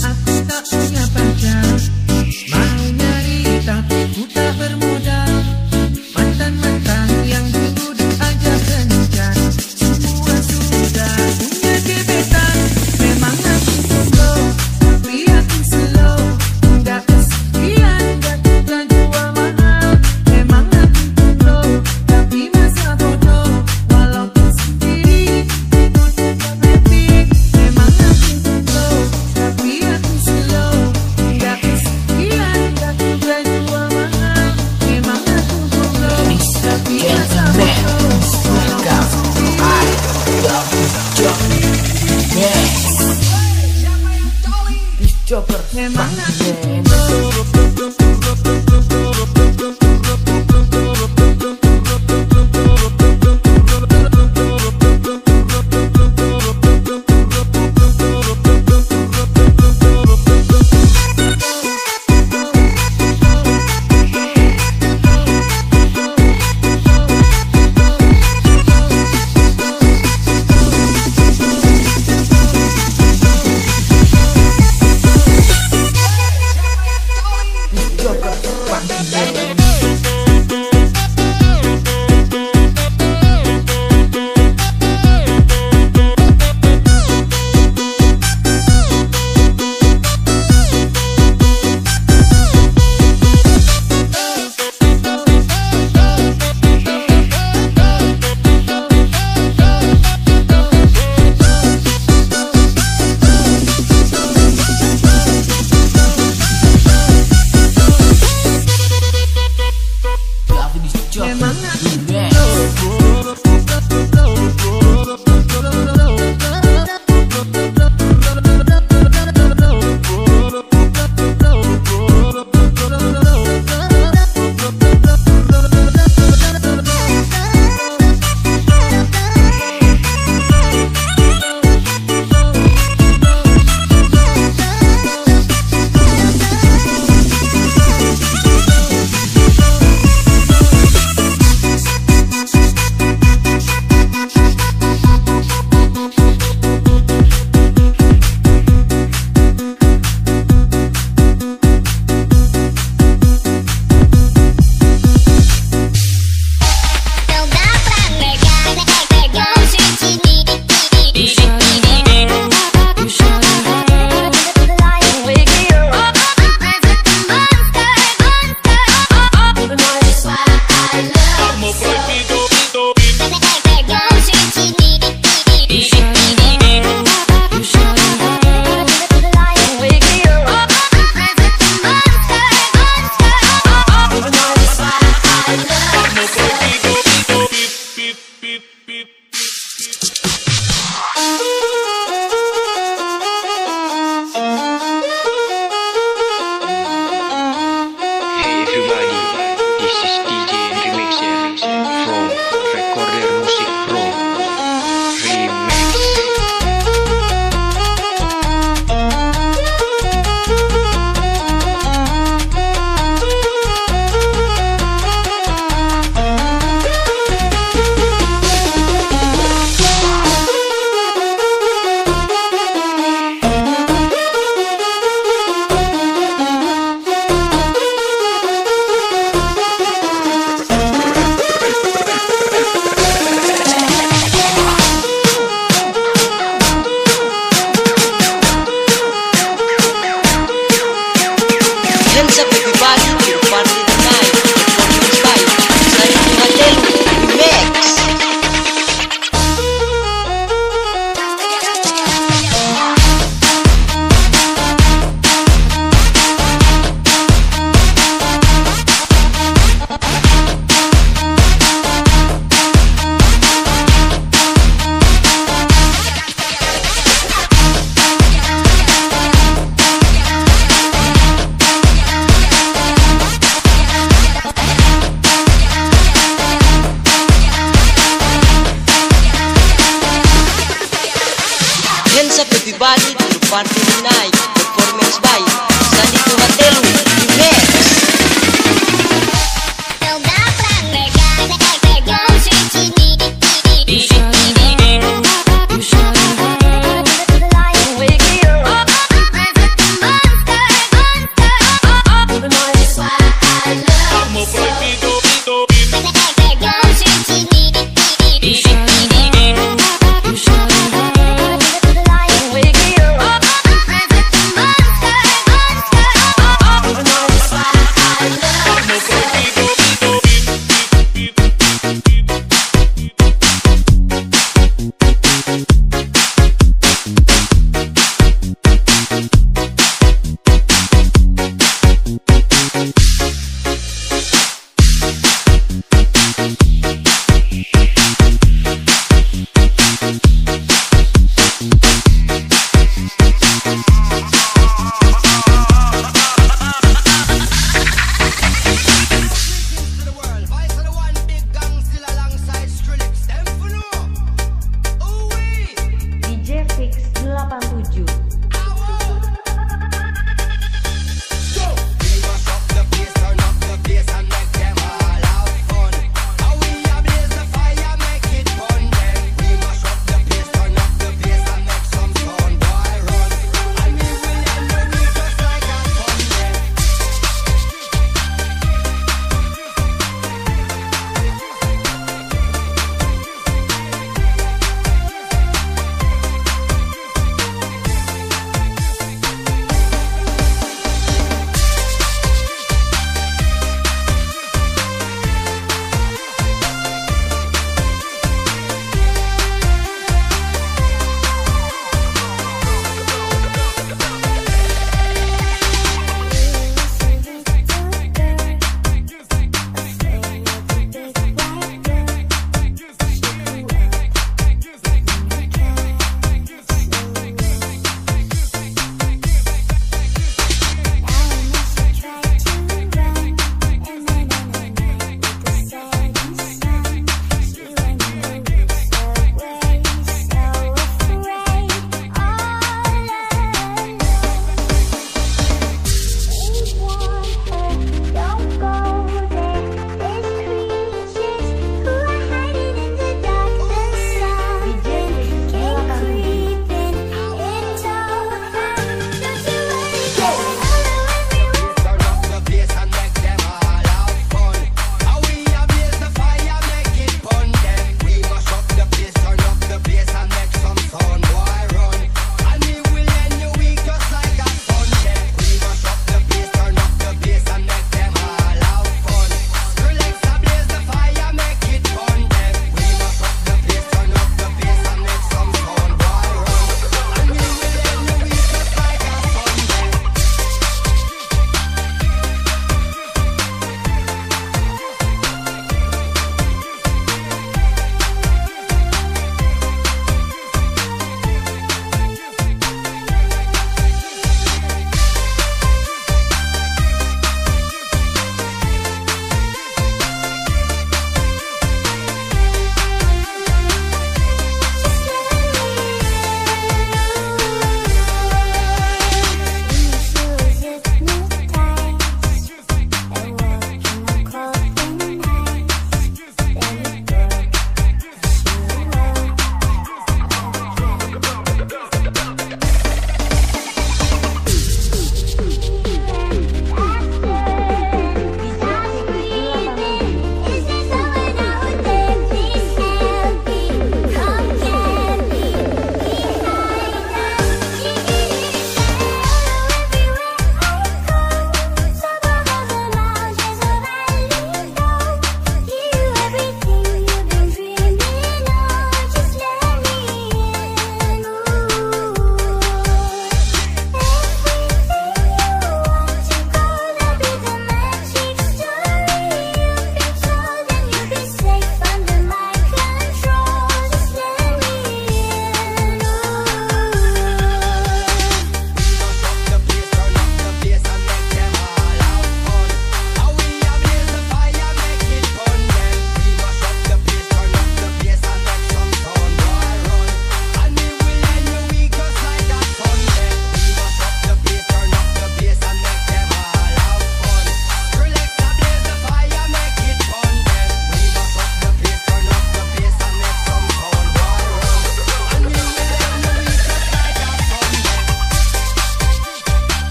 Christmas.